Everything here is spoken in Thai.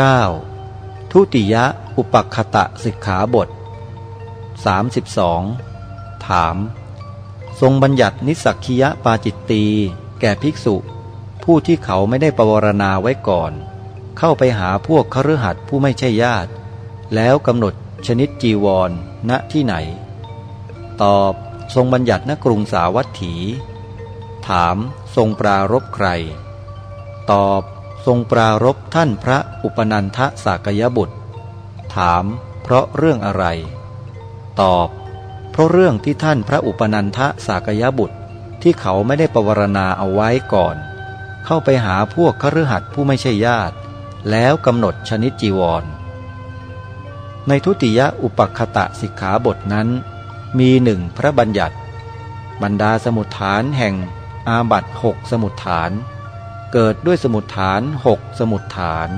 9. ทุติยะอุปัคตะสิกขาบท 32 ถาม ทรงบัญญัตินิสักคียปาจิตตีแก่ภิกษุ ผู้ที่เขาไม่ได้ปวารณาไว้ก่อน เข้าไปหาพวกคฤหัสถ์ผู้ไม่ใช่ญาติ แล้วกำหนดชนิดจีวรณณที่ไหน ตอบทรงบัญญัติณกรุงสาวัตถี ถามทรงปรารบใคร ตอบ ทรงปรารบท่านพระอุปนันทสากยบุตร ถามเพราะเรื่องอะไร ตอบ เพราะเรื่องที่ท่านพระอุปนันทสากยบุตรที่เขาไม่ได้ปวารณาเอาไว้ก่อน เข้าไปหาพวกคฤหัสถ์ผู้ไม่ใช่ญาติ แล้วกำหนดชนิดจีวร ในทุติยอุปัคคตะสิกขาบทนั้น มีหนึ่งพระบัญญัติ บรรดาสมุดฐานแห่งอาบัตหกสมุดฐาน เกิดด้วยสมุดฐานหกสมุดฐาน